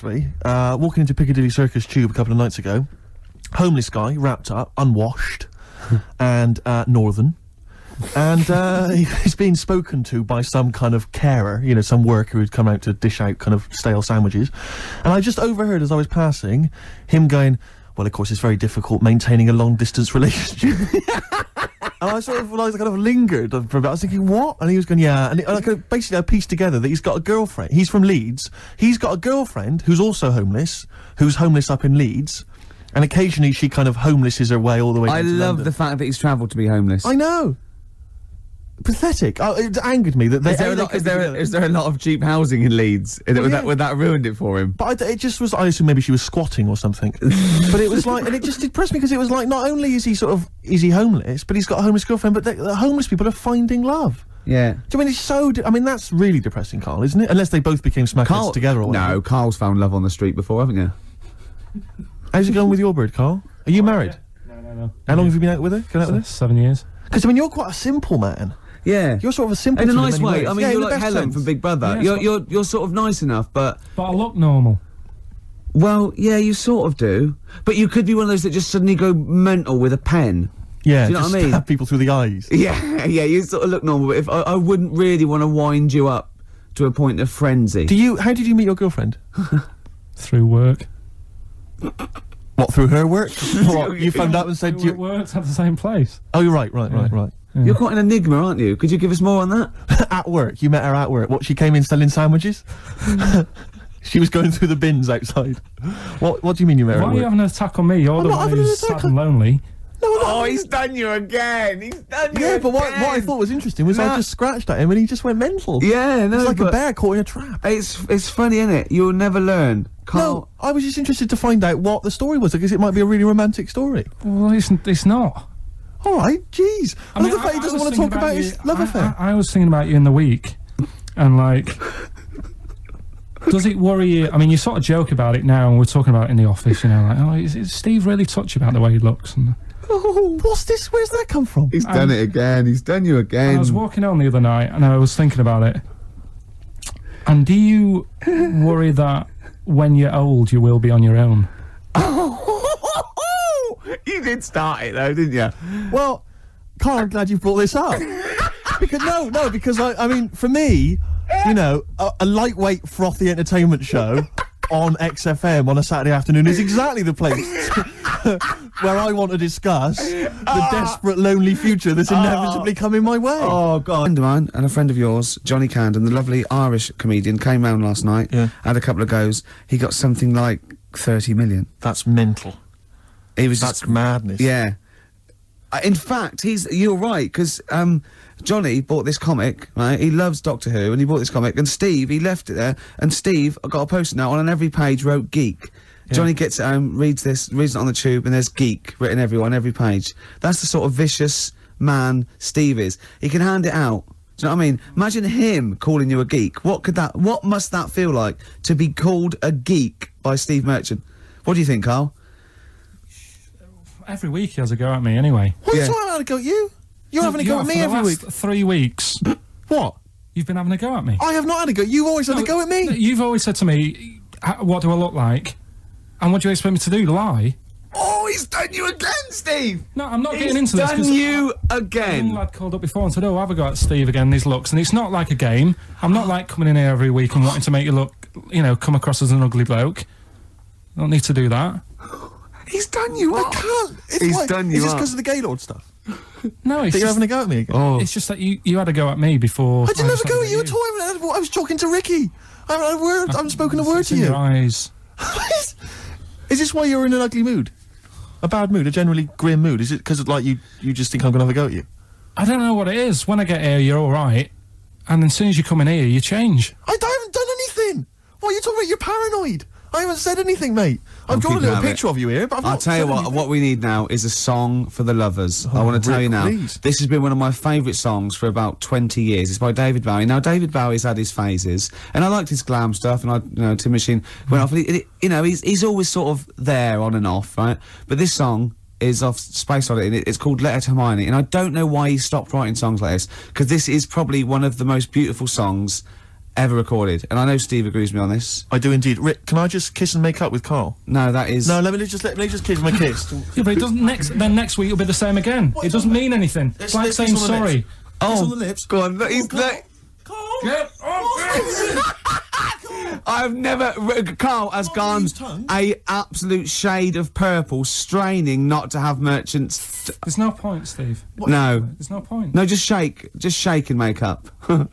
me, uh, walking into Piccadilly Circus Tube a couple of nights ago. Homeless guy, wrapped up, unwashed, and uh, northern. And uh, he's being spoken to by some kind of carer, you know, some worker who'd come out to dish out kind of stale sandwiches. And I just overheard as I was passing him going, Well, of course, it's very difficult maintaining a long distance relationship. And I sort of like kind of lingered for a bit. I was thinking, what? And he was going, yeah. And, it, and I kind of basically I pieced together that he's got a girlfriend. He's from Leeds. He's got a girlfriend who's also homeless, who's homeless up in Leeds. And occasionally she kind of homelesses her way all the way. I love London. the fact that he's travelled to be homeless. I know. Pathetic. Oh, it angered me that they. is there, A, a lot, is, there a, is there a lot of cheap housing in Leeds? Would, Well, that, yeah. would that ruined it for him? But I d it just was. I assume maybe she was squatting or something. but it was like, and it just depressed me because it was like, not only is he sort of is he homeless, but he's got a homeless girlfriend. But the, the homeless people are finding love. Yeah. Do you mean it's so? De- I mean that's really depressing, Karl, isn't it? Unless they both became smackheads together. Or whatever. No, Karl's found love on the street before, haven't you? How's it going with your bird, Karl? Are you oh, married? No, no, no. How long have you been out with her? Going out with her? Seven years. Because I mean, you're quite a simple man. Yeah. You're sort of a simple. in a nice way. I mean, yeah, you're like Helen sense. from Big Brother. Yeah, you're, you're, you're sort of nice enough, but, But I look normal. well, yeah, you sort of do. But you could be one of those that just suddenly go mental with a pen. Yeah, Do you know just what I mean? stab people through the eyes. Yeah, yeah, you sort of look normal, but if I, I wouldn't really want to wind you up to a point of frenzy. Do you? How did you meet your girlfriend? Through work. What through her work? what, you found out and said We you. worked at the same place. Oh, you're right, right, right, right. Mm. You're quite an enigma, aren't you? Could you give us more on that? at work. You met her at work. What? She came in selling sandwiches. Mm. she was going through the bins outside. What? What do you mean you met her? Why are you having an attack on me? You're I'm the one who's attack sad and lonely. No, no. Oh, he's done you again. He's done you Yeah, but what, what I thought was interesting was I just scratched at him and he just went mental. Yeah, no, It's like a bear caught in a trap. It's it's funny, isn't it? You'll never learn. Karl, No, I was just interested to find out what the story was because it might be a really romantic story. Well, it's, it's not. All right, jeez. I, love the fact he doesn't want to talk thinking about you- his love I, affair. I, I was thinking about you in the week, and like, does it worry you? I mean, you sort of joke about it now, and we're talking about it in the office. You know, like, oh, is, is Steve really touchy about the way he looks? And, oh, what's this? Where's that come from? he's done it again. He's done you again. I was walking home the other night, and I was thinking about it. And do you worry that when you're old, you will be on your own? Oh. you did start it though, didn't you? Well, Karl, I'm glad you brought this up. because no, no, because I, I mean, for me, you know, a, a lightweight, frothy entertainment show on XFM on a Saturday afternoon is exactly the place where I want to discuss the ah. desperate, lonely future that's inevitably ah. coming my way. Oh God! A friend of mine and a friend of yours, Johnny Camden, the lovely Irish comedian, came round last night. Yeah. Had a couple of goes. He got something like thirty million. That's mental. He was That's just madness. Yeah. In fact, he's you're right because um, Johnny bought this comic. Right, he loves Doctor Who, and he bought this comic. And Steve, he left it there, and Steve got a post-it note on every page wrote "geek." Johnny gets it home, reads this, reads it on the tube, and there's "geek" written everywhere on every page. That's the sort of vicious man Steve is. He can hand it out. Do you know what I mean? Imagine him calling you a geek. What could that? What must that feel like to be called a geek by Steve Merchant? What do you think, Karl? Every week he has a go at me anyway. What's Yeah. wrong having a go at you? You're having a You go at me for the every last week. Three weeks, What? you've been having a go at me. I have not had a go. You've always had a go at me. You've always said to me, "What do I look like?" And what do you expect me to do? Lie? Oh, he's done you again, Steve. No, I'm not He's getting into this done you a young again. lad called up before and said, "Oh, have a go at Steve again. These looks." And it's not like a game. I'm not oh. like coming in here every week and wanting to make you look, you know, come across as an ugly bloke. I don't need to do that. He's done you I up. can't. It's He's like, done Is you this up. because of the Gaylord stuff? No, it's That you're just, having a go at me again? Oh, it's just that you, you had a go at me before. I didn't have a go at you at all. I, I was talking to Ricky. I haven't, had a word, I haven't uh, spoken a word It's to in you. your eyes. Is this why you're in an ugly mood? A bad mood, a generally grim mood? Is it because like you you just think I'm gonna have a go at you? I don't know what it is. When I get here, you're all right, and then as soon as you come in here, you change. I, d- I haven't done anything. What are you talking about? You're paranoid. I haven't said anything, mate. I've I'm drawn a little it. picture of you here, but I've I'll not tell you what. anything. What we need now is a song for the lovers. Oh, I want to tell Rick, you now. please. This has been one of my favourite songs for about twenty years. It's by David Bowie. Now David Bowie's had his phases, and I liked his glam stuff. And I, you know, Tin Machine went off. And it, it- you know, he's he's always sort of there on and off, right? But this song is off Space Oddity, and it, it's called Letter to Hermione. And I don't know why he stopped writing songs like this because this is probably one of the most beautiful songs ever recorded, and I know Steve agrees with me on this. I do indeed. Rick, can I just kiss and make up with Karl? No, that is No, let me just let me just kiss my kiss. Yeah, but it doesn't next. Then next week it'll be the same again. it doesn't mean anything. It's like saying kiss on the sorry. lips. Kiss on the lips. Oh, Go on, look, he's oh, Karl. look, Karl. I've never. Karl has Oh, gone a absolute shade of purple, straining not to have merchants. There's no point, Steve. no, There's no point. no, just shake, just shake and make up.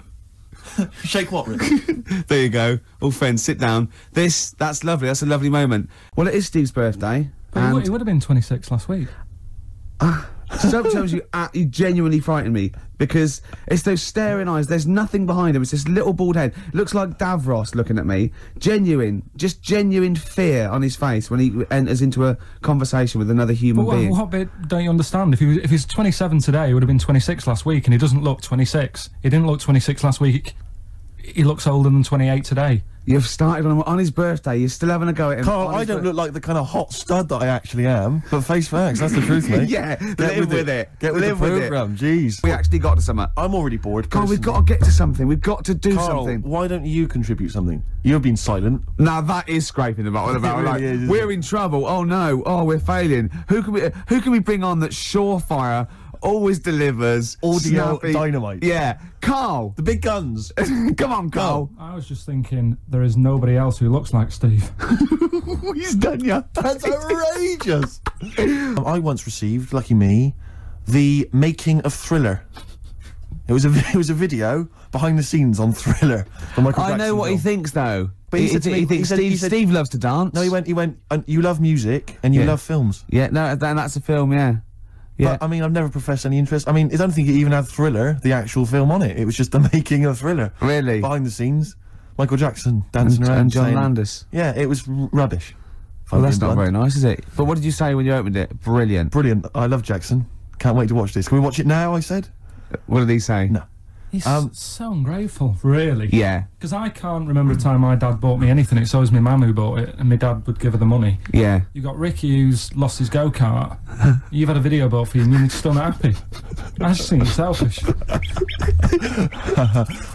Shake what, Rick? there you go. All friends, sit down. This, that's lovely. That's a lovely moment. Well, it is Steve's birthday, But it, would- and it would have been 26 last week. Ah, sometimes you, uh, you genuinely frighten me because it's those staring eyes. There's nothing behind him. It's this little bald head. Looks like Davros looking at me. Genuine, just genuine fear on his face when he enters into a conversation with another human what, being. what bit don't you understand? If he was, if he's 27 today, he would have been 26 last week, and he doesn't look 26. He didn't look 26 last week. He looks older than 28 today. You've started on, on his birthday. You're still having a go at him. Karl, I don't look like the kind of hot stud that I actually am, but face facts, that's the truth, mate. Yeah, Get live with it. Get with Live the with it. Jeez, We actually got to something. I'm already bored. Karl, we've got to get to something. We've got to do Karl, something. why don't you contribute something? You've been silent. Now that is scraping the bottom of the like, is, we're it? in trouble. Oh no. Oh, we're failing. Who can we? Who can we bring on that surefire always delivers Audio snappy- dynamite. Yeah, Karl. The big guns. Come on, Karl. I was just thinking, there is nobody else who looks like Steve. He's done ya. That's outrageous. Um, I once received, lucky me, the making of Thriller. It was a it was a video behind the scenes on Thriller. the Michael I know Jackson what he thinks though. But he said to me- he thinks said- Steve, he said- Steve loves to dance. No, he went. He went. And you love music and you Yeah. love films. Yeah, no, that, that's a film. Yeah, yeah. But I mean, I've never professed any interest. I mean, I don't think it even had Thriller, the actual film, on it. It was just the making of Thriller. Really? Behind the scenes, Michael Jackson dancing and, around. and John saying- Landis. Yeah, it was r- rubbish. Well, that's not blunt. very nice, is it? But what did you say when you opened it? Brilliant. Brilliant. I love Jackson. Can't wait to watch this. Can we watch it now? I said. What did he say? No. He's Um, so ungrateful, really. Yeah, Because I can't remember a time my dad bought me anything. It's always my mum who bought it, and my dad would give her the money. yeah. You got Ricky who's lost his go kart. You've had a video bought for you, and you're still not happy. I just think you're selfish.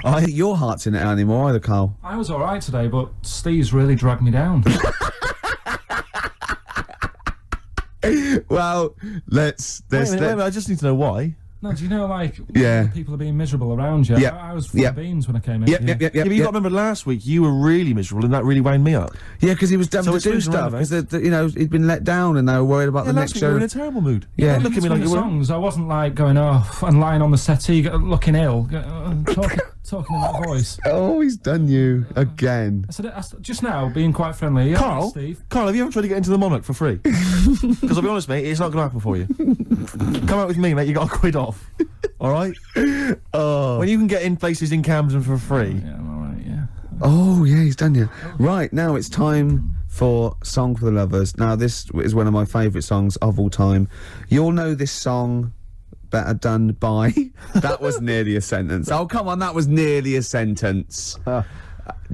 I think your heart's in it anymore either, Karl. I was all right today, but Steve's really dragged me down. Well, let's. Wait a let's minute, wait a minute, I just need to know why. No, do you know, like, Yeah. people are being miserable around you? Yep. I, I was full Yep. of beans when I came in. Yep, yep, yep, Yeah, yep. but you yep. got to remember last week you were really miserable and that really wound me up. Yeah, because he was having So to do stuff because you know he'd been let down and they were worried about Yeah, the next show. you were in a terrible mood. Yeah. Don't look at me like the you were. songs, I wasn't like going off and lying on the settee, go- looking ill, go- uh, talking, talking in that voice. Oh, he's done you again. I said, I said just now, being quite friendly. Yeah, Karl, Steve. Karl, have you ever tried to get into the Monarch for free? Because I'll be honest, mate, it's not going to happen for you. Come out with me, mate. You got a quid off. All right. Oh, When you can get in places in Camden for free. Yeah, I'm all right. Yeah. oh yeah, he's done you. Right now it's time for "Song for the Lovers." Now this is one of my favourite songs of all time. You all know this song better done by. that was nearly a sentence. Oh come on, that was nearly a sentence. Uh,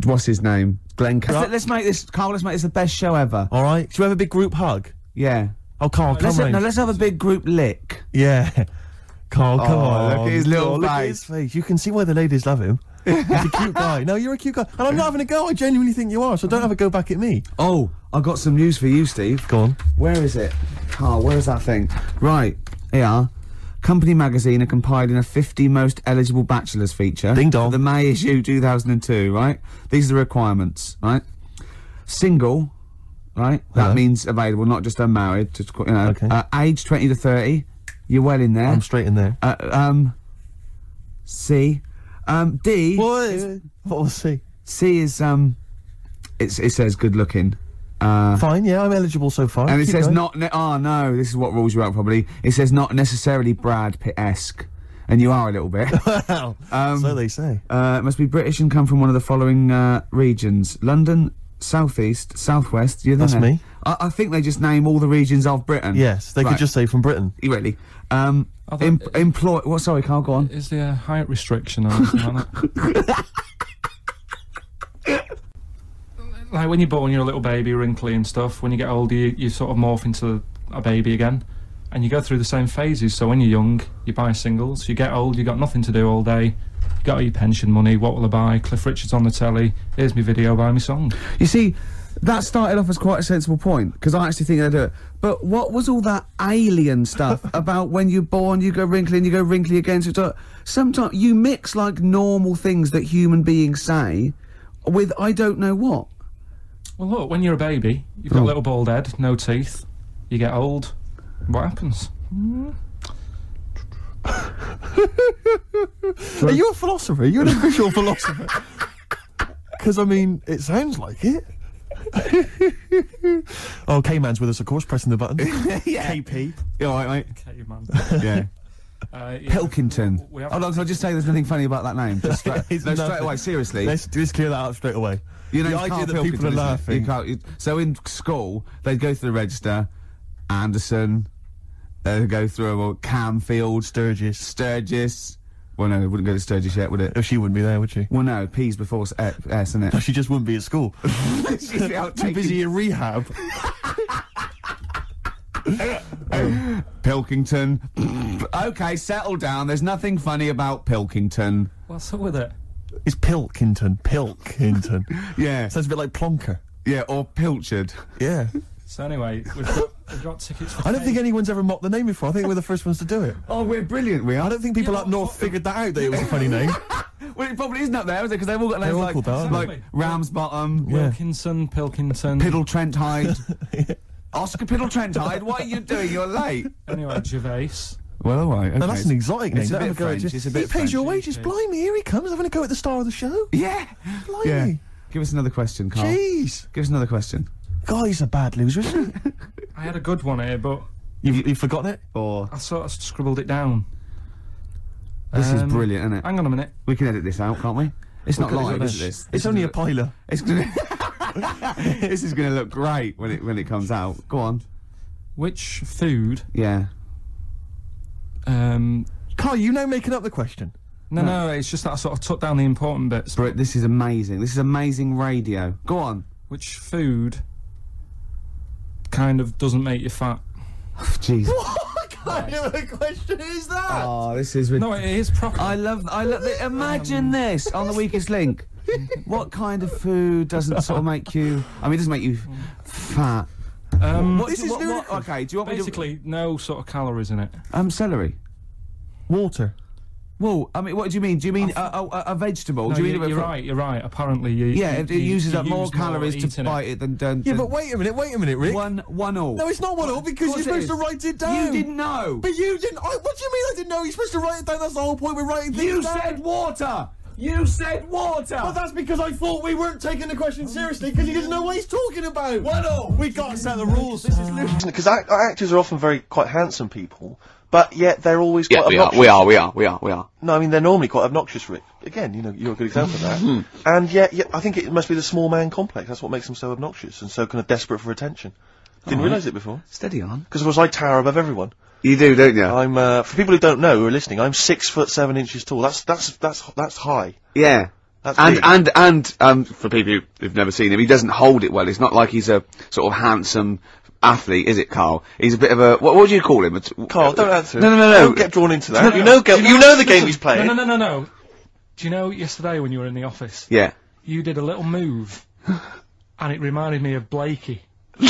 What's his name? Glenn. Ca- Right. Let's make this, Karl. Let's make this the best show ever. all right. Should we have a big group hug? Yeah. Oh, Karl, come Let's round. no, let's have a big group lick. Yeah. Karl, come Oh, on. look at his little Oh, look at face. his face. You can see why the ladies love him. He's a cute guy. No, you're a cute guy. And I'm not having a go. I genuinely think you are. So don't have a go back at me. Oh, I've got some news for you, Steve. Go on. Where is it? Karl, where is that thing? Right, here. Company magazine are compiling a 50 most eligible bachelors feature. Ding dong. For the May issue 2002, right? These are the requirements, right? Single, right? That means available, not just unmarried. Just, you know, Okay. uh, age 20 to 30. You're well in there. I'm straight in there. uh, um, C. Um, D. What? What was he? C is, um, it's, it says good looking. Uh, Fine, yeah, I'm eligible so far. and it Keep says going. not. Ne- oh no, this is what rules you out probably. It says not necessarily Brad Pitt esque, and you are a little bit. Well, Um, so they say. uh, must be British and come from one of the following uh, regions: London, southeast, southwest. You're That's there. me. I, I think they just name all the regions of Britain. Yes, they Right. could just say from Britain. Really. Um, I em- employ. What? Sorry, Karl. Go on. Is there a height restriction or anything like when you're born, you're a little baby, wrinkly and stuff. When you get older, you, you sort of morph into a baby again. And you go through the same phases. So when you're young, you buy singles. You get old, you got nothing to do all day. You got your pension money. What will I buy? Cliff Richard's on the telly. Here's my video. Buy me song. You see, that started off as quite a sensible point because I actually think I do it. But what was all that alien stuff about when you're born, you go wrinkly and you go wrinkly again? So sometimes you mix like normal things that human beings say with I don't know what. Well, look, when you're a baby, you've got Oh. a little bald head, no teeth. You get old. What happens? Hmm? Are you a philosopher? Are you an official philosopher? Because I mean, it sounds like it. oh, K-Man's with us, of course, pressing the button. yeah. KP. You all right, Okay, man. Yeah. Uh, yeah, Pilkington. We Hold on, can I just say there's nothing funny about that name? Just straight, no, straight away, seriously. Let's just clear that up straight away. You know, the idea that people are Pilkington, isn't it? laughing. You so in school, they'd go through the register, Anderson, they'd go through well, Camfield, Sturgis. Sturgis. Well, no, it wouldn't go to Sturgis yet, would it? Oh, she wouldn't be there, would she? Well, no, P's before S, S isn't it? She just wouldn't be at school. She's out Too busy in rehab. Pilkington. okay, settle down. There's nothing funny about Pilkington. What's up with it? It's Pilkington. Pilkington. Yeah, Sounds a bit like Plonker. yeah, or Pilchard. Yeah. So anyway, we've got, we've got tickets for I don't think anyone's ever mocked the name before. I think we're the first ones to do it. Oh, we're brilliant. We I don't think people Yeah, up north what- figured that out that it was a funny name. Well, it probably isn't up there, is it? Because they've all got names all like, called that, aren't like they? Ramsbottom, Yeah. Wilkinson, Pilkington. Piddle Trent Hyde. Oscar Piddletrenthide Hyde, what are you doing? You're late. Anyway, Gervais. Well, all right. Okay. Now that's an exotic name. It's a Don't bit go at French, it's a bit he pays your French. wages. Blimey, here he comes having a go at the star of the show. Yeah. Blimey. Yeah. Give us another question, Karl. Jeez. Give us another question. Guy's a bad loser, isn't he? I had a good one here, but you've, you've forgotten it? Or I sort of scribbled it down. this is Um, brilliant, isn't it? Hang on a minute. We can edit this out, can't we? It's not Look at live, it, is? This. It's only a piler. It's gonna. this is gonna look great when it when it comes out. Go on. Which food? Yeah. Um, Karl, you know making up the question. no, no, it's just that I sort of took down the important bits. Brit, this is amazing. This is amazing radio. Go on. Which food kind of doesn't make you fat? Jeez. What kind of a question is that? Oh, this is. No, it is proper. I love. I love. The, imagine this on the weakest link. what kind of food doesn't sort of make you? I mean, it doesn't make you fat. um, What, This is what, what, ludicrous. okay, do you want me basically, no sort of calories in it. Um, celery. Water. Well, I mean, what do you mean? Do you mean a, a, a- a vegetable? No, do you you, mean you're right. You're right. Apparently, you. Yeah, you, it, it uses you up more use calories to bite it than. than Yeah, but wait a minute, wait a minute, Rick. one one all. No, it's not one all because you're course it supposed to write it down. You didn't know. But you didn't. I, what do you mean I didn't know? You're supposed to write it down. That's the whole point. We're writing things You down. said water. You said water. Well, that's because I thought we weren't taking the question seriously because he doesn't know what he's talking about. What all? We got to set the rules. This is ludicrous. because act- actors are often very quite handsome people, but yet they're always Yeah, quite we are, obnoxious. we are, we are, we are, we are. No, I mean they're normally quite obnoxious. Rick. Again, you know, you're a good example of that. Hmm. And yet, yet, I think it must be the small man complex. That's what makes them so obnoxious and so kind of desperate for attention. Didn't realise it before. Steady on. Because of course I tower above everyone. You do, don't you? I'm uh, for people who don't know who are listening. I'm six foot seven inches tall. That's that's that's that's high. yeah. That's And, big. and, and, um, for people who- who've never seen him, he doesn't hold it well. It's not like he's a sort of handsome athlete, is it, Karl? He's a bit of a, what, what do you call him? A t- Karl, don't answer. No, no, no, no. Don't get drawn into that. you know, go, you know the game he's playing. No, no, no, no, no. Do you know yesterday when you were in the office, Yeah. you did a little move, and it reminded me of Blakey.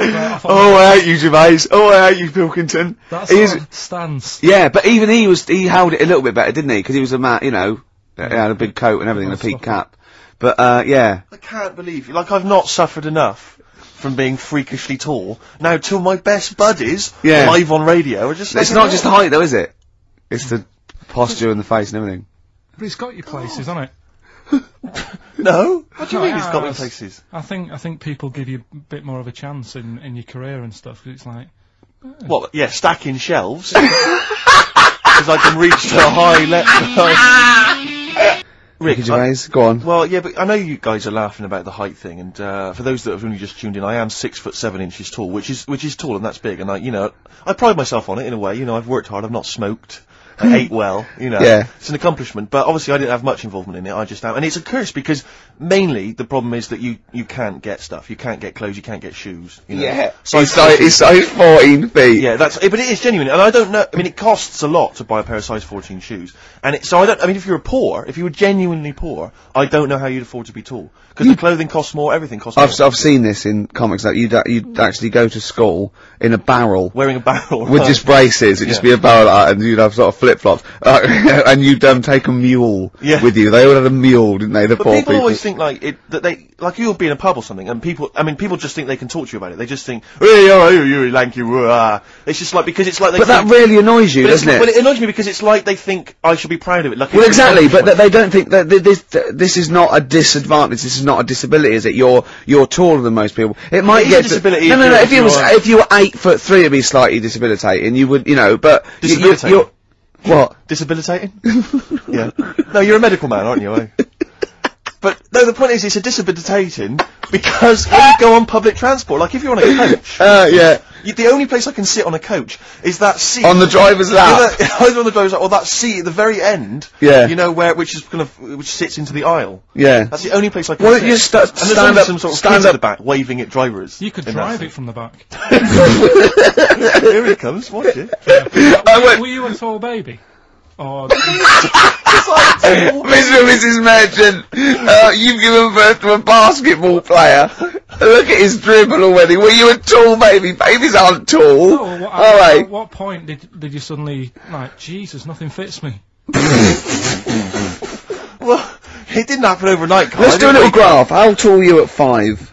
Oh, I hate you, Gervais. Oh, I hate you, Pilkington. That's his stance. Yeah, but even he was, he held it a little bit better, didn't he? Because he was a man, you know, he had a big coat and everything, and a peak cap. But, uh, yeah. I can't believe, you. like, I've not suffered enough from being freakishly tall. Now, two of my best buddies, Yeah. live on radio, are just. It's not me just the height, though, is it? It's the posture and the face and everything. But it's got your places, hasn't it? No. What do you No, mean it's got me places? I think I think people give you a bit more of a chance in, in your career and stuff. 'cause it's like What? Yeah, stacking shelves. Because I can reach to a high level. Rick, Ricky I- Gervais, go on. well, yeah, but I know you guys are laughing about the height thing, and uh, for those that have only just tuned in, I am six foot seven inches tall, which is which is tall and that's big, and I, you know, I pride myself on it in a way. You know, I've worked hard, I've not smoked I ate well, you know. Yeah. It's an accomplishment, but obviously I didn't have much involvement in it. I just am, and it's a curse because mainly the problem is that you you can't get stuff. You can't get clothes. You can't get shoes. You know? Yeah. Size He's size, 14 size 14 feet. yeah, that's but it is genuine, and I don't know. I mean, it costs a lot to buy a pair of size 14 shoes, and it, so I don't. I mean, if you're poor, if you were genuinely poor, I don't know how you'd afford to be tall because the clothing costs more, everything costs I've, more. I've seen this in comics that you'd, you'd actually go to school in a barrel Wearing a barrel with right. just braces, it'd just be a barrel and you'd have sort of flip flops, uh, and you'd um, take a mule Yeah. with you. They all had a mule, didn't they? The But poor people people. always think like it that they like you'll be in a pub or something, and people. I mean, people just think they can talk to you about it. They just think, "Hey, oh, you, you lanky." ah." It's just like because it's like they. but that really annoys you, doesn't it? Well, it annoys me because it's like they think I should be proud of it. Like Well, exactly, but th- they don't think that th- this th- this is not a disadvantage. This is not a disability, is it? You're you're taller than most people. It might It get a disability No, if no, no. If you was if you were eight foot three, it'd be slightly debilitating. You would, you know, but you- you- Disabilitating? you're what? Disabilitating? yeah. No, you're a medical man, aren't you? eh? But no, the point is, it's a disabilitating because when you go on public transport, like if you're on a coach, Uh, yeah. You, the only place I can sit on a coach is that seat On the driver's lap. Either, either on the driver's lap or that seat at the very end. Yeah. You know where, which is kind of, which sits into the aisle. Yeah. That's the only place I can Why sit. don't you sta- and stand up- some sort of stand kids at up- the back waving at drivers. You could drive it from the back. Here he comes, watch it. I went, Were you a tall baby? Or Mr. and Mrs. Merchant, uh, you've given birth to a basketball player. Look at his dribble already. Were you a tall baby? Babies aren't tall. oh, what, All at, right. at what point did did you suddenly like Jesus? Nothing fits me. Well, it didn't happen overnight, Karl. Let's do a didn't little graph. How tall were you at five?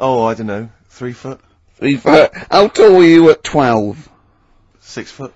Oh, I don't know. Three foot? Three foot. How tall were you at twelve? Six foot?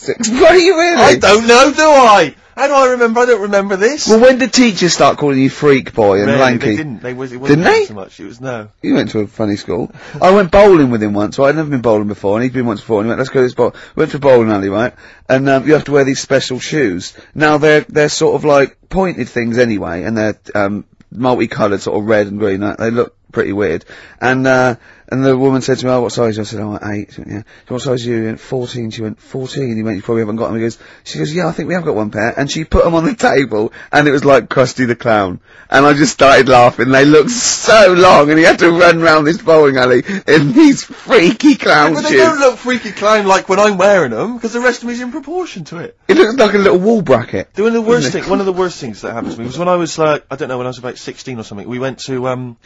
Six. Were you really? I don't know, do I? How do I remember? I don't remember this. Well, when did teachers start calling you freak boy and Rarely, lanky? They didn't. They was. It wasn't Didn't they? so much. It was no. You went to a funny school. I went bowling with him once. So I'd never been bowling before, and he'd been once before. And he went, "Let's go to this bowl." We went to a bowling alley, right? And um, you have to wear these special shoes. Now they're they're sort of like pointed things anyway, and they're um, multicoloured, sort of red and green. They look pretty weird. And uh, and the woman said to me, "Oh, what size?" I said, "Oh, eight. She went, yeah. What size are you? He went, 14. She went, 14. He went, you probably haven't got them. He goes, she goes, yeah, I think we have got one pair. And she put them on the table, and it was like Krusty the Clown. And I just started laughing. They looked so long, and he had to run round this bowling alley in these freaky clown But they shoes. don't look freaky clown like when I'm wearing them, because the rest of me's in proportion to it. It looks like a little wall bracket. The- One of the worst thing, one of the worst things that happened to me was when I was like, I don't know, when I was about 16 or something. We went to um.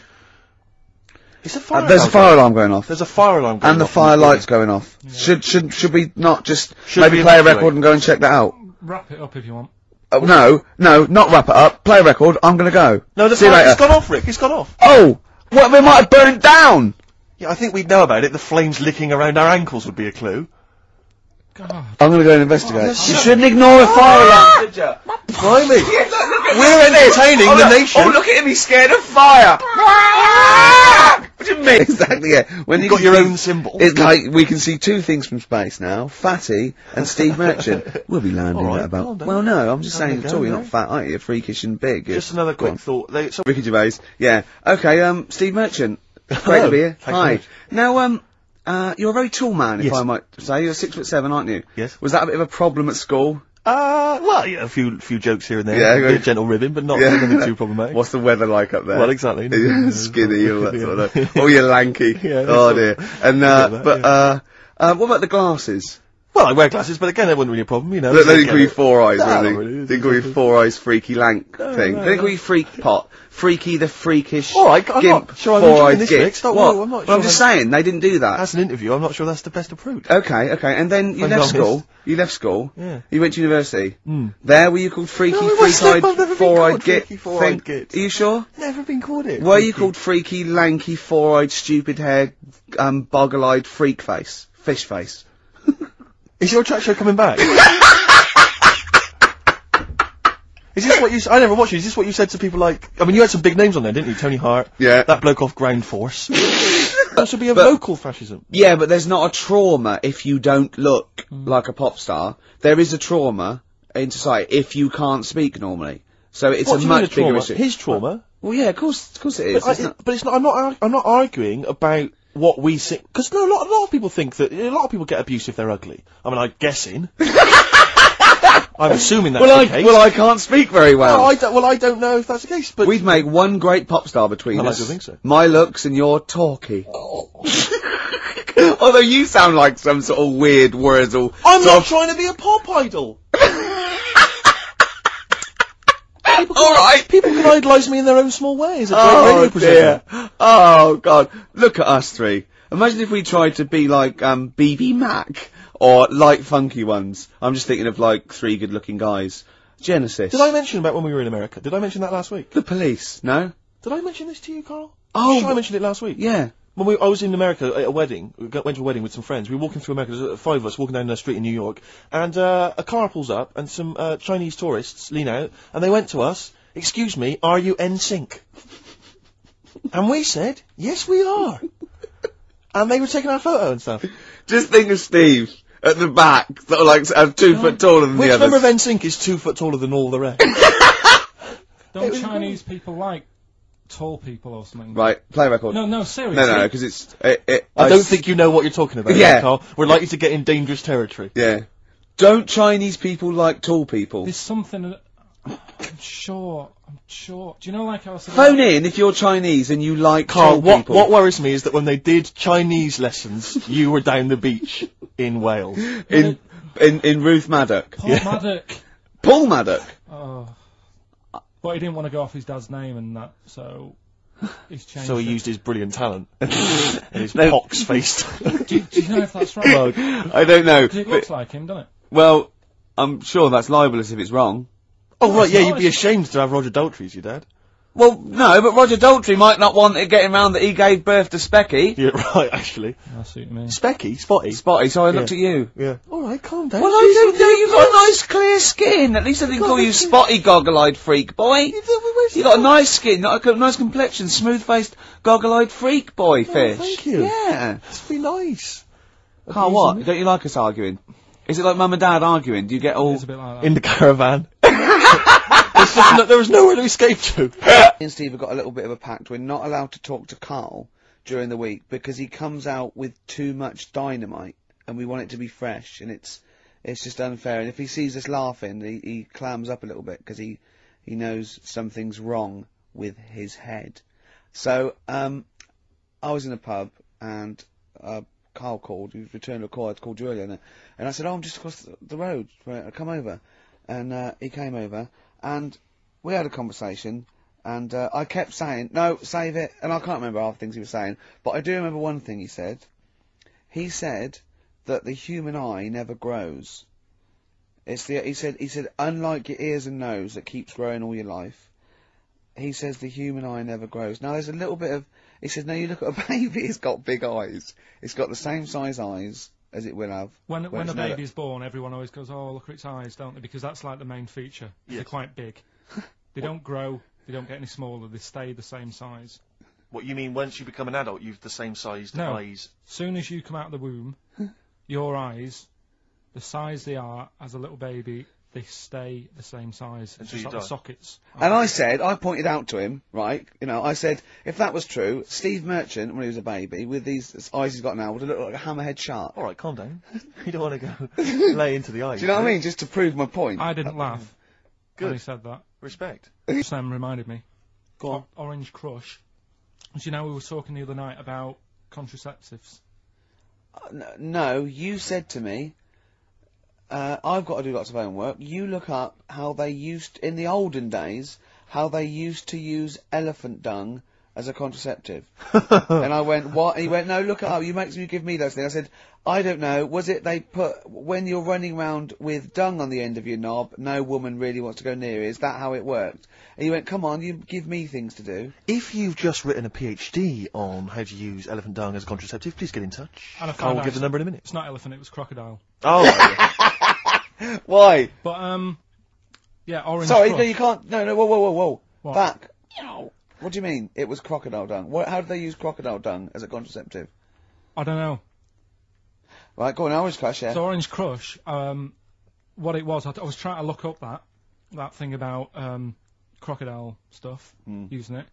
It's a fire. Uh, there's a fire alarm going off. There's a fire alarm going And the off fire in the lights going off. Should should should we not just Should maybe we play a record and go and check that out? Wrap it up if you want. Oh, no, no, not wrap it up. Play a record. I'm gonna go. No, the See fire. It's gone off, Rick. It's gone off. Oh, what? We might have burned down. Yeah, I think we'd know about it. The flames licking around our ankles would be a clue. God. I'm gonna go and investigate. Oh, you shouldn't ignore a fire alarm. should ya? Blimey. We're entertaining the nation. Oh, look at him, he's scared of fire. what do you mean? Exactly, yeah. When You've you got your own symbol. It's like we can see two things from space now: Fatty and Steve Merchant. we'll be landing All right, at about. calm down. Well, no, I'm just saying. down, At all, you're not fat, aren't you? Freakish and big. Just You're- another quick thought. They, so, Ricky Gervais. Yeah. Okay. Um, Steve Merchant. Great Hello. to be here. Thanks Hi. much. Now, um, uh, you're a very tall man, if Yes. I might say. You're six foot seven, aren't you? Yes. Was that a bit of a problem at school? uh, well, yeah, a few few jokes here and there. Yeah, a bit of gentle ribbing, but not Yeah. nothing too problematic. What's the weather like up there? Well, exactly. Yeah, Skinny, all that sort of. Thing. Oh, you're lanky. Yeah, oh dear. And uh, that, but uh, uh, what about the glasses? Well, I wear glasses, but again, that wasn't really a problem, you know. They, didn't call you four eyes, No, really. really. They didn't call you four eyes, freaky lank No, thing. no, they didn't call you freak pot, freaky the freakish. All right, I'm gimp, not sure I'm four enjoying this, gimp. Stop, What? no, I'm not well, sure I'm just saying they didn't do that. As an interview, I'm not sure that's the best approach. Okay, okay, and then you I'm left honest. school. You left school. Yeah. You went to university. Mm. There, were you called freaky, freak-eyed, I've never been four-eyed git freaky, four-eyed thing? Are you sure? Never been called it. Were you called freaky, lanky, four-eyed, stupid hair, um, boggle-eyed freak face? Fish face. Is your chat show coming back? Is this what you? I never watched it. Is this what you said to people like? I mean, you had some big names on there, didn't you? Tony Hart. Yeah. That bloke off Ground Force. that should be a But- vocal fascism. Yeah, but there's not a trauma if you don't look Mm. like a pop star. There is a trauma in society if you can't speak normally. So it's what a do you mean much a bigger issue. His trauma. Well, yeah, of course, of course it is. But, I, it- but it's not. I'm not. I'm not arguing about what we see. because no, a lot, a lot of people think that a lot of people get abuse if they're ugly. I mean, I'm guessing. I'm assuming that's well, the I case. well I can't speak very well. well, I don't, well, I don't know if that's the case, but We'd make one great pop star between I like us. to think so. My looks and your talkie. Although you sound like some sort of weird Wurzel. I'm sort not trying to be a pop idol. All right. People can idolise me in their own small way as a great Oh dear. Oh god. Look at us three. Imagine if we tried to be like um, BBMak or light funky ones. I'm just thinking of like three good-looking guys. Genesis. Did I mention about when we were in America? Did I mention that last week? The police. No. Did I mention this to you, Karl? Oh, Sure, I mentioned it last week. Yeah. When we, I was in America at a wedding, we go- went to a wedding with some friends. We were walking through America, there's five of us walking down the street in New York, and uh, a car pulls up, and some uh, Chinese tourists lean out, and they went to us, excuse me, are you NSYNC? and we said, yes we are. and they were taking our photo and stuff. Just think of Steve at the back, sort of like uh, two foot taller than Which the member others. of NSYNC is two foot taller than all the rest? Don't Chinese people like tall people or something? Right. Play record. No, no, seriously. No, no, because it's. It, it, I don't s- think you know what you're talking about, Yeah. Karl. We're likely to get in dangerous territory. Yeah. Don't Chinese people like tall people? There's something. That, I'm sure. I'm sure. Do you know, like I was saying? Phone in if you're Chinese and you like Karl, tall what, people. what worries me is that when they did Chinese lessons, you were down the beach in Wales. in, in in Ruth Madoc. Paul Maddock. Paul Maddock. Oh. But he didn't want to go off his dad's name and that, so he's changed. So he it. used his brilliant talent and his No. pox-faced. Do, do you know if that's right? Well, I don't know. 'Cause it but- looks like him, doesn't it? well, I'm sure that's libelous if it's wrong. oh right, yeah, you'd be ashamed to have Roger Daltrey as your dad. Well, no, but Roger Daltrey might not want it getting round that he gave birth to Specky. Yeah, right, actually. I see what you mean. Specky, Spotty. Spotty, so I looked at you. yeah. All right, calm down. Well, I don't know. You've got a nice, clear skin. At least I didn't call you Spotty, goggle-eyed freak boy. You've got a nice skin, not a nice complexion, smooth-faced, goggle-eyed freak boy oh, fish. thank you. Yeah. Must be nice. Karl, what? Don't you like us arguing? Is it like mum and dad arguing? Do you get all? It's a bit like that. In the caravan. There's no, there was nowhere to escape to. Me and Steve have got a little bit of a pact. We're not allowed to talk to Karl during the week because he comes out with too much dynamite, and we want it to be fresh, and it's it's just unfair. And if he sees us laughing, he, he clams up a little bit because he he knows something's wrong with his head. So um, I was in a pub and uh, Karl called. He returned a call. I'd called you earlier, and, I said, "Oh, I'm just across the, the road. Right, Come over." And uh, he came over, and we had a conversation. And uh, I kept saying, "No, save it." And I can't remember half the things he was saying, but I do remember one thing he said. He said that the human eye never grows. It's the he said he said unlike your ears and nose that keeps growing all your life. He says the human eye never grows. Now there's a little bit of he says now you look at a baby, it's got big eyes. It's got the same size eyes as it will have. When, when it's a never- baby's born, everyone always goes, "Oh, look at its eyes," don't they? Because that's like the main feature. They're quite big. they don't grow. They don't get any smaller. They stay the same size. What you mean? Once you become an adult, you've the same sized No. eyes. Soon as you come out of the womb, your eyes, the size they are as a little baby, they stay the same size. Until It's you just like the sockets. And I said, I pointed out to him, right, you know, I said, if that was true, Steve Merchant, when he was a baby, with these eyes he's got now, would have looked like a hammerhead shark. All right, calm down. you don't want to go lay into the eyes. Do you know what I mean? Just to prove my point. I didn't laugh Good. when he said that. Respect. Sam reminded me. Go on. O- Orange Crush. Do you know we were talking the other night about contraceptives? Uh, n- No, you said to me, uh, I've got to do lots of homework. You look up how they used, in the olden days, how they used to use elephant dung as a contraceptive. and I went, what? And he went, no, look it up. You make you give me those things. I said, I don't know. Was it they put, when you're running around with dung on the end of your knob, no woman really wants to go near it. Is that how it worked? And he went, come on, you give me things to do. If you've just written a PhD on how to use elephant dung as a contraceptive, please get in touch. And I Karl found will give the number in a minute. It's not elephant, it was crocodile. Oh. Why? But, um, yeah, Orange Sorry, Crush. no, you can't. No, no, whoa, whoa, whoa, whoa. What? Back. What do you mean? It was crocodile dung. What, how did they use crocodile dung as a contraceptive? I don't know. Right, go on, Orange Crush, yeah. So Orange Crush, um, what it was, I, I was trying to look up that that thing about um, crocodile stuff, Hmm. using it,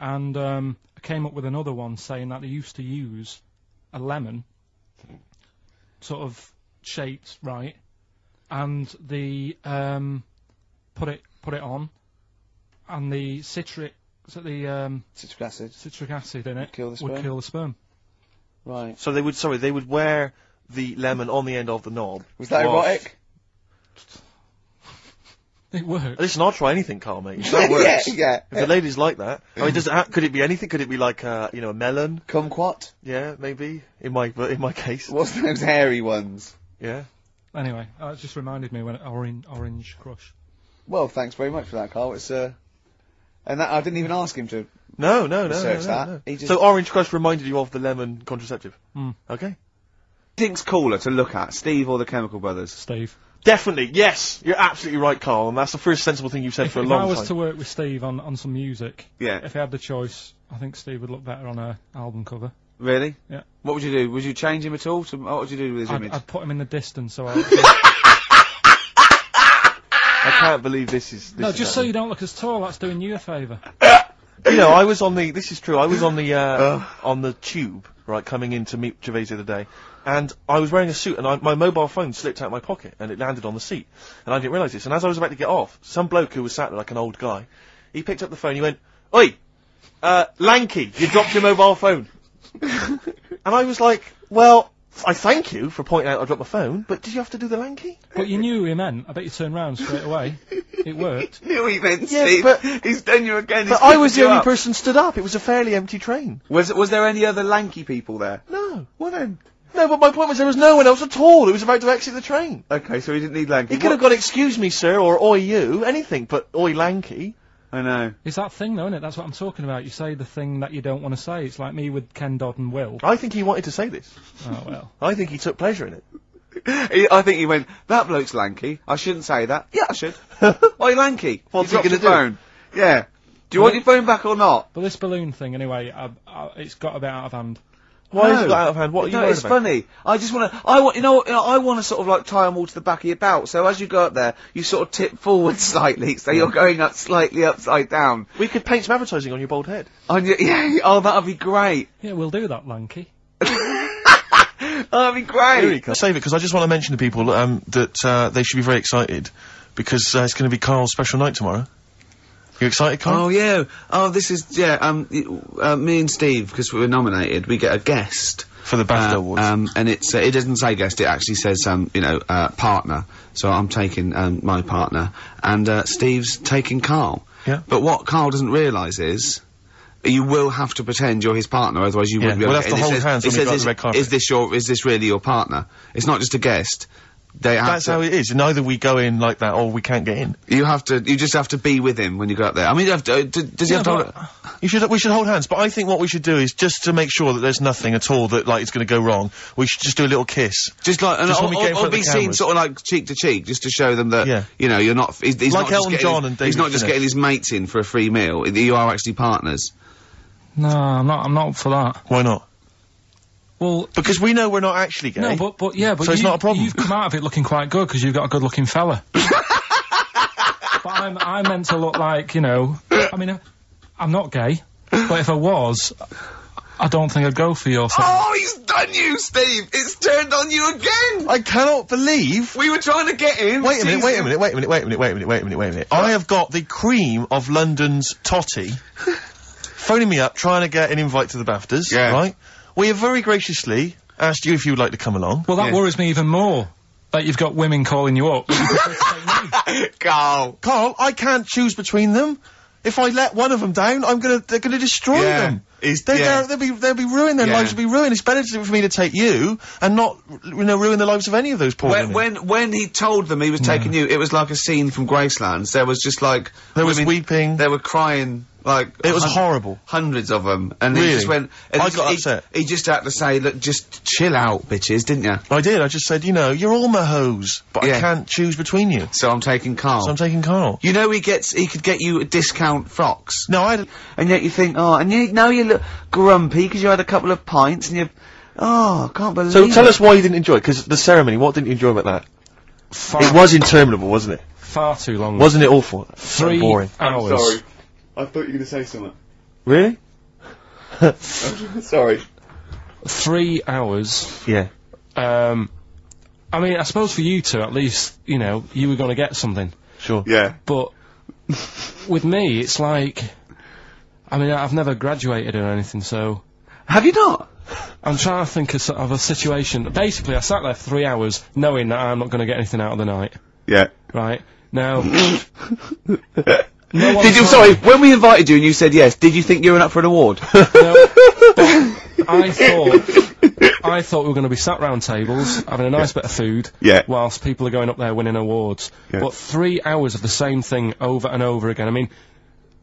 and um, I came up with another one saying that they used to use a lemon, sort of shaped right, and the um, put it put it on, and the citric so the um, Citric acid. citric acid in it Kill the would sperm? kill the sperm. Right. So they would, sorry, they would wear the lemon on the end of the knob. Was that whilst- erotic? It works. Listen, I'll try anything, Karl, mate. If that works. yeah, If the ladies like that, I mean, does it ha- could it be anything? Could it be like, uh, you know, a melon? Kumquat? Yeah, maybe. In my, in my case. What's those hairy ones? Yeah. Anyway, uh, it just reminded me when orange orange crush. Well, thanks very much for that, Karl. It's uh, and that I didn't even ask him to. No, no, no, no, Research no, that. no. He just- So Orange Crush reminded you of the lemon contraceptive. Hmm. Okay. Think's cooler to look at, Steve or the Chemical Brothers? Steve. Definitely, yes, you're absolutely right, Karl, and that's the first sensible thing you've said If, for a long time. if long I was time. to work with Steve on, on some music, Yeah. if I had the choice, I think Steve would look better on a album cover. Really? Yeah. What would you do? Would you change him at all? To, what would you do with his I'd, image? I'd put him in the distance, so I. I can't believe this is. This no, is just so happening. you don't look as tall. That's doing you a favour. You know, I was on the. This is true. I was on the uh, on the tube, right, coming in to meet Gervais the other day, and I was wearing a suit, and I, my mobile phone slipped out of my pocket, and it landed on the seat, and I didn't realise this. And as I was about to get off, some bloke who was sat there like an old guy, he picked up the phone. He went, "Oi, uh, lanky, you dropped your mobile phone," and I was like, "Well." I thank you for pointing out I dropped my phone, but did you have to do the lanky? But you knew he meant. I bet you turned round straight away. It worked. knew he meant Yeah, Steve. but- he's done you again. But I was the only up. person stood up. It was a fairly empty train. Was was there any other lanky people there? No. Well then. No, but my point was there was no one else at all who was about to exit the train. Okay, so he didn't need lanky. He could have What- gone, excuse me, sir, or oi you, anything but oi lanky. I know. It's that thing, though, isn't it? That's what I'm talking about. You say the thing that you don't want to say. It's like me with Ken Dodd and Will. I think he wanted to say this. Oh well. I think he took pleasure in it. He, I think he went. That bloke's lanky. I shouldn't say that. Yeah, I should. Oi, lanky. What's you he dropped gonna your do? phone. Yeah. Do you want your phone back or not? But this balloon thing, anyway, I, I, it's got a bit out of hand. Why No. is it got out of hand? What are you no, it's about? funny. I just want to. I want. You know. you know, I want to sort of like tie them all to the back of your belt. So as you go up there, you sort of tip forward slightly, so you're going up slightly upside down. We could paint some advertising on your bald head. On your, yeah. Oh, that'd be great. Yeah, we'll do that, Lanky. That'd be Here great. he. Save it, because I just want to mention to people um, that uh, they should be very excited, because uh, it's going to be Karl's special night tomorrow. You excited, Karl? Oh yeah. Oh, this is yeah. Um, uh, me and Steve, because we were nominated, we get a guest. For the BAFTA Uh, Awards. Um, and it's uh, it doesn't say guest, it actually says um, you know, uh, partner. So I'm taking um, my partner, and uh, Steve's taking Karl. Yeah. But what Karl doesn't realise is. You will have to pretend you're his partner, otherwise you Yeah, wouldn't be we'll able have to get in. It hold says- hands when we says go is, the red carpet. Is this your? Is this really your partner? It's not just a guest. They have That's to, how it is. And either we go in like that or we can't get in. you have to. You just have to be with him when you go up there. I mean, you have to, uh, d- does he have to? hold- You should, we should hold hands, but I think what we should do is just to make sure that there's nothing at all that like it's going to go wrong. We should just do a little kiss, Just like, and Just or, when we get in or- or front of be the seen sort of like cheek to cheek, just to show them that Yeah. you know you're not. He's, he's Like not just Elton getting John his, and He's not just Finnish. getting his mates in for a free meal. You are actually partners. No, I'm not. I'm not for that. why not? Well, Because we know we're not actually gay. no, but but yeah, but So it's not a problem. You've come out of it looking quite good because you've got a good-looking fella. but I'm I'm meant to look like you know. I mean, uh, I'm not gay, but if I was, I don't think I'd go for your thing. Oh, he's done you, Steve. It's turned on you again. I cannot believe. We were trying to get him. Wait a minute, wait a minute, wait a minute, wait a minute, wait a minute, wait a minute, wait a minute. I have got the cream of London's totty phoning me up trying to get an invite to the BAFTAs, Yeah. right? We have very graciously asked you if you would like to come along. Well, that Yeah. worries me even more. That you've got women calling you up. you prefer to say no. Karl. Karl, I can't choose between them. If I let one of them down, I'm gonna, they're gonna destroy Yeah. them. He's- They're, yeah. they're, they'll be, they'll be ruined. Their Yeah. lives will be ruined. It's better to, for me to take you and not, you know, ruin the lives of any of those poor When, women. when when he told them he was taking you, it was like a scene from Graceland. There was just like There was weeping. They were crying like It was hun- horrible. Hundreds of them, and he just went. And I he- got he, upset. He just had to say, "Look, just chill out, bitches," didn't you? I did. I just said, you know, you're all my hoes, but Yeah. I can't choose between you. So I'm taking Karl. So I'm taking Karl. you know he gets he could get you a discount frocks, No, I. and yet you think, oh, and you know you look grumpy because you had a couple of pints and you, oh, I can't believe. So tell it. us why you didn't enjoy it, because the ceremony. What didn't you enjoy about that? Far, It was interminable, wasn't it? far too long. Wasn't it awful? So three boring. hours. I thought you were going to say something. Really? Sorry. Three hours. Yeah. Um, I mean, I suppose for you two, at least, you know, you were going to get something. Sure. Yeah. But with me, it's like, I mean, I've never graduated or anything, so Have you not? I'm trying to think of, of a situation. Basically, I sat there for three hours knowing that I'm not going to get anything out of the night. Yeah. Right now, no Did you? told Sorry, when we invited you and you said yes, did you think you were up for an award? No, I thought I thought we were going to be sat round tables having a nice bit of food, Yeah. whilst people are going up there winning awards. Yeah. But three hours of the same thing over and over again. I mean,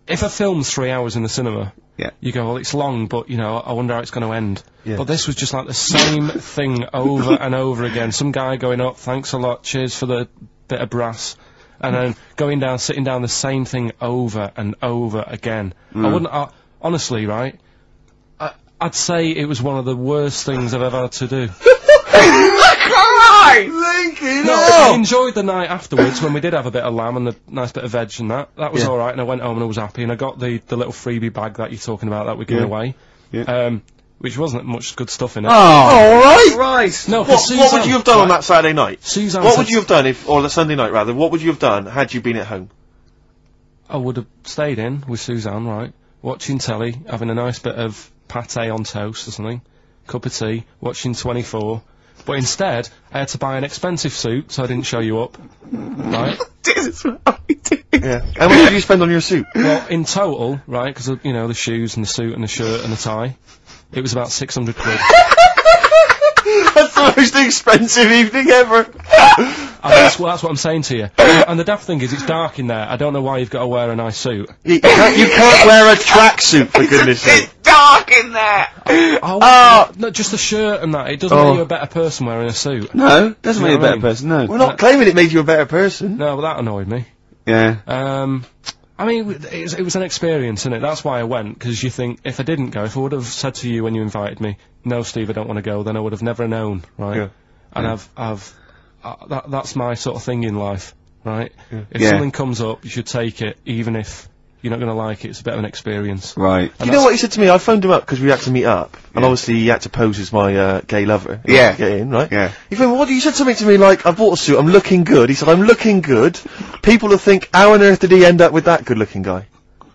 if a film's three hours in the cinema, Yeah. you go, well, it's long, but you know, I wonder how it's going to end. Yeah. But this was just like the same thing over and over again. Some guy going up, thanks a lot, cheers for the bit of brass. And then going down, sitting down, the same thing over and over again. I wouldn't, I, honestly, right? I, I'd say it was one of the worst things I've ever had to do. No, I enjoyed the night afterwards when we did have a bit of lamb and a nice bit of veg and that. That was Yeah. all right, and I went home and I was happy, and I got the, the little freebie bag that you're talking about that we're giving Yeah. away. Yeah. Um, which wasn't much good stuff in it. Oh, oh All right. Right! no, 'cause What, what would you have done on that Saturday night? Suzanne What would you have done if, or the Sunday night rather? What would you have done had you been at home? I would have stayed in with Suzanne, right? Watching telly, having a nice bit of pate on toast or something, cup of tea, watching 24. But instead, I had to buy an expensive suit, so I didn't show you up. Right? Jesus, right. Yeah. How much did you spend on your suit? Well, in total, right, because, you know, the shoes and the suit and the shirt and the tie, it was about 600 quid. That's the most expensive evening ever. And that's, well, that's what I'm saying to you. And the daft thing is, it's dark in there. I don't know why you've got to wear a nice suit. You, you can't, you can't wear a tracksuit for goodness sake. It's dark in there. Oh, no, just the shirt and that. It doesn't Oh. make you a better person wearing a suit. No, doesn't You make you a know what I better mean? person. No. We're not claiming it made you a better person. No, but that annoyed me. Yeah. Um, I mean, it was, it was an experience, isn't it? That's why I went, because you think, if I didn't go, if I would have said to you when you invited me, no, Steve, I don't want to go, then I would have never known, right? Yeah. And I've, I've, uh, that, that's my sort of thing in life, right? If Yeah. something comes up, you should take it, even if you're not going to like it. It's a bit of an experience. Right. And you know what he said to me? I phoned him up because we had to meet up, and obviously he had to pose as my uh, gay lover. Yeah. to Get in, right? Yeah. He phoned, what? He said something to me like, "I bought a suit. I'm looking good." He said, "I'm looking good." People will think, "How on earth did he end up with that good-looking guy?"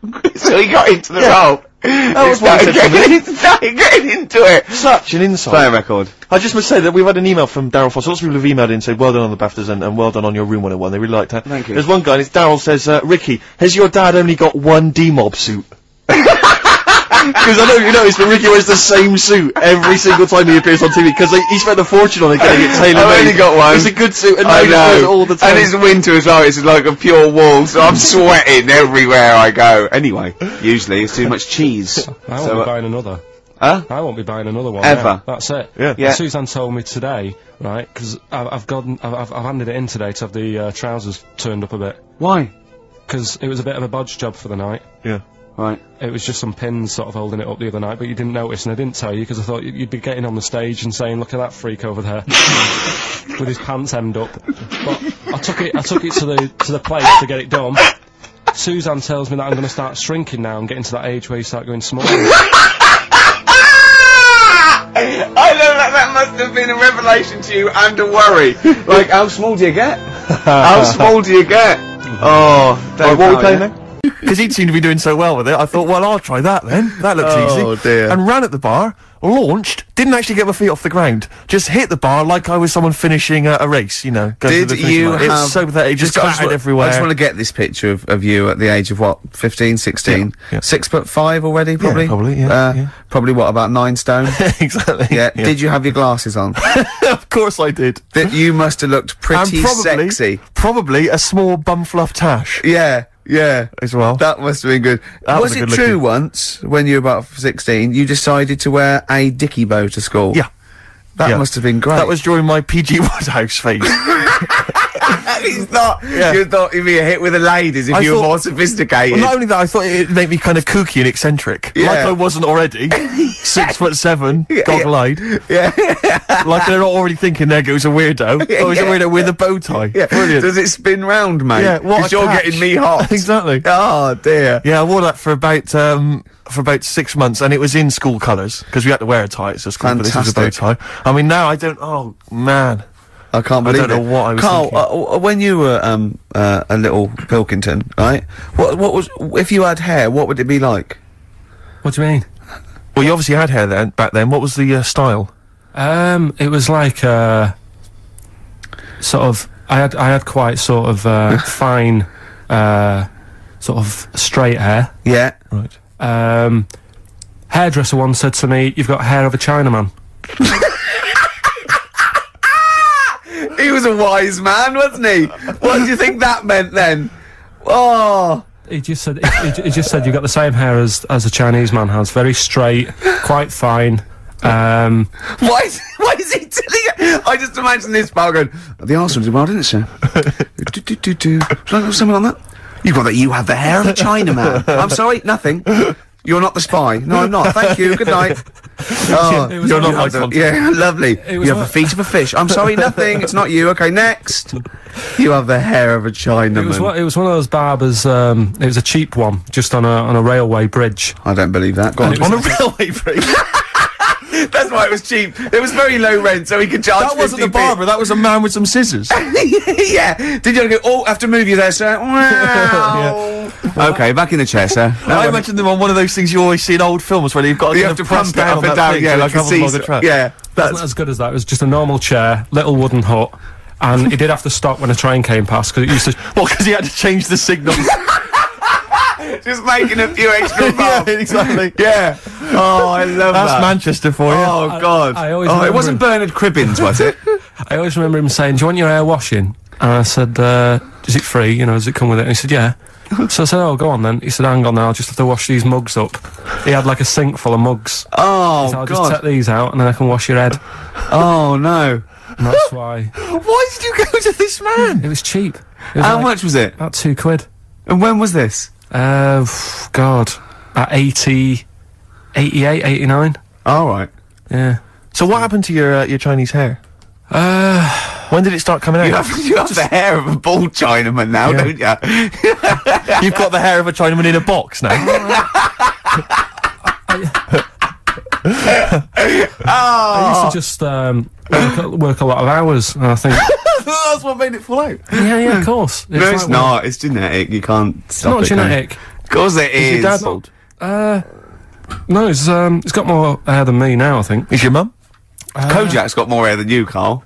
so he got into the Yeah. role. That was what he started getting, started getting into it. Such an insight. A record. I just must say that we've had an email from Daryl Foss. Lots of people have emailed in and said, well done on the BAFTAs and, and well done on your Room 101. They really liked that. Thank you. There's one guy, and it's Daryl says, uh, Ricky, has your dad only got one demob suit? Because I know you noticed, but Ricky wears the same suit every single time he appears on TV, because he spent a fortune on it getting it tailor-made. I've only got one. It's a good suit, and I he just wears it know. all the time. And it's winter as well. It's like a pure wall, so I'm sweating everywhere I go. Anyway, usually it's too much cheese. I won't so, be uh, buying another. huh? I won't be buying another one. Ever. yeah. That's it. Yeah. Yeah. Suzanne told me today, right, because I've, I've gotten, I've, I've, I've handed it in today to have the uh, trousers turned up a bit. Why? Because it was a bit of a bodge job for the night. yeah. Right. It was just some pins sort of holding it up the other night, but you didn't notice, and I didn't tell you because I thought you'd you'd be getting on the stage and saying, "Look at that freak over there with his pants hemmed up." But I took it, I took it to the to the place to get it done. Suzanne tells me that I'm going to start shrinking now and getting to that age where you start going smaller. I know that that must have been a revelation to you and a worry. like, how small do you get? how small do you get? Oh, Right, what are we playing now? Because he'd seemed to be doing so well with it, I thought, well, I'll try that then. That looks Oh, easy. dear. And ran at the bar, launched, didn't actually get my feet off the ground. Just hit the bar like I was someone finishing a, a race, you know. going Did the you line. have... It's so pathetic, just clattered everywhere. I just want to get this picture of, of you at the age of what, 15, 16? Yeah, yeah. Six foot five already, probably? probably, yeah, Uh, yeah. Probably what, about nine stone? exactly. yeah. Did you have your glasses on? of course I did. that you must have looked pretty and probably, sexy. probably a small bum fluff tash Yeah, yeah. as well. That must have been good. That was was it good true once, when you were about 16, you decided to wear a dicky bow to school? yeah. That yeah. must have been great. That was during my PG Wodehouse phase. He's not. Yeah. You thought he'd be a hit with the ladies if I you were more sophisticated. Well, not only that, I thought it'd make me kind of kooky and eccentric. Yeah. Like I wasn't already. Six foot seven, Yeah, goggle-eyed. yeah. like they're not already thinking there goes a weirdo. oh, he's a weirdo with a bow tie. yeah. Brilliant. Does it spin round, mate? Yeah, what you're catch. getting me hot. exactly. Oh dear. Yeah, I wore that for about um for about six months, and it was in school colours because we had to wear a tie. So school, but this was a bow tie. I mean, now I don't. Oh man, I can't believe it. I don't know it. what I was Karl, thinking. uh, when you were um uh, a little Pilkington, right? What what was if you had hair? What would it be like? What do you mean? Well, you obviously had hair then back then. What was the uh, style? Um, it was like uh, sort of. I had I had quite sort of uh, fine, uh, sort of straight hair. Yeah. Right. Um, hairdresser once said to me, "You've got hair of a Chinaman." Was a wise man, wasn't he? what do you think that meant then? Oh, He just said he, he- just said you've got the same hair as as a Chinese man has. Very straight, quite fine. Um, why is, why is he telling you? I just imagine this pal going, the Arsenal did well, didn't it, sir? do, do, do, do. Shall I have something on that? You've got that, you have the hair of a Chinaman. I'm sorry, nothing. You're not the spy. No, I'm not. Thank you. Good night. Oh, It was you're not my those- Yeah, lovely. You have the feet of a fish. I'm sorry, nothing. It's not you. Okay, next. You have the hair of a Chinaman. it was one, it was one of those barbers. Um, it was a cheap one, just on a on a railway bridge. I don't believe that. Go on. And it was- On a railway bridge. That's why it was cheap. It was very low rent, so he could charge. that wasn't the 50p. barber. That was a man with some scissors. yeah. Did you go? Oh, I have to move you there, sir. Wow. Okay, back in the chair, sir. I imagine them on one of those things you always see in old films where you've got to, you have to pump it down up and down. Yeah, like a travels along the seesaw. Yeah, Wasn't as good as that. It was just a normal chair, little wooden hut, and he did have to stop when a train came past because it used to. Well, because he had to change the signal. just making a few extra yeah, exactly. Yeah. Oh, I love that. That's that. Manchester for you. Oh God! I always oh, it remember wasn't him. Bernard Cribbins, was it? I always remember him saying, "Do you want your hair washing?" And I said, uh, "Is it free? You know, does it come with it?" And he said, "Yeah." so I said, "Oh, go on then." He said, "Hang on, now I'll just have to wash these mugs up." He had like a sink full of mugs. Oh so I'll just take these out and then I can wash your head. Oh no! And that's why Why did you go to this man? it was cheap. It was How like much was it? About two quid. And when was this? Uh, God, at 80, 88, 89. All right. Yeah. So what happened to your uh, your Chinese hair? Uh, When did it start coming You out? have, you have the hair of a bald Chinaman now, Yeah. don't you? You've got the hair of a Chinaman in a box now. I used to just um, work, a- work a lot of hours, and I think, That's what made it fall out. yeah, yeah, of course. no, it's like, not. It's genetic. You can't It's stop not it. genetic. Of course it is. Your dad bald? Uh, no, it's um, it's got more hair than me now. I think. Is your mum? Kojak's got more hair than you, Karl.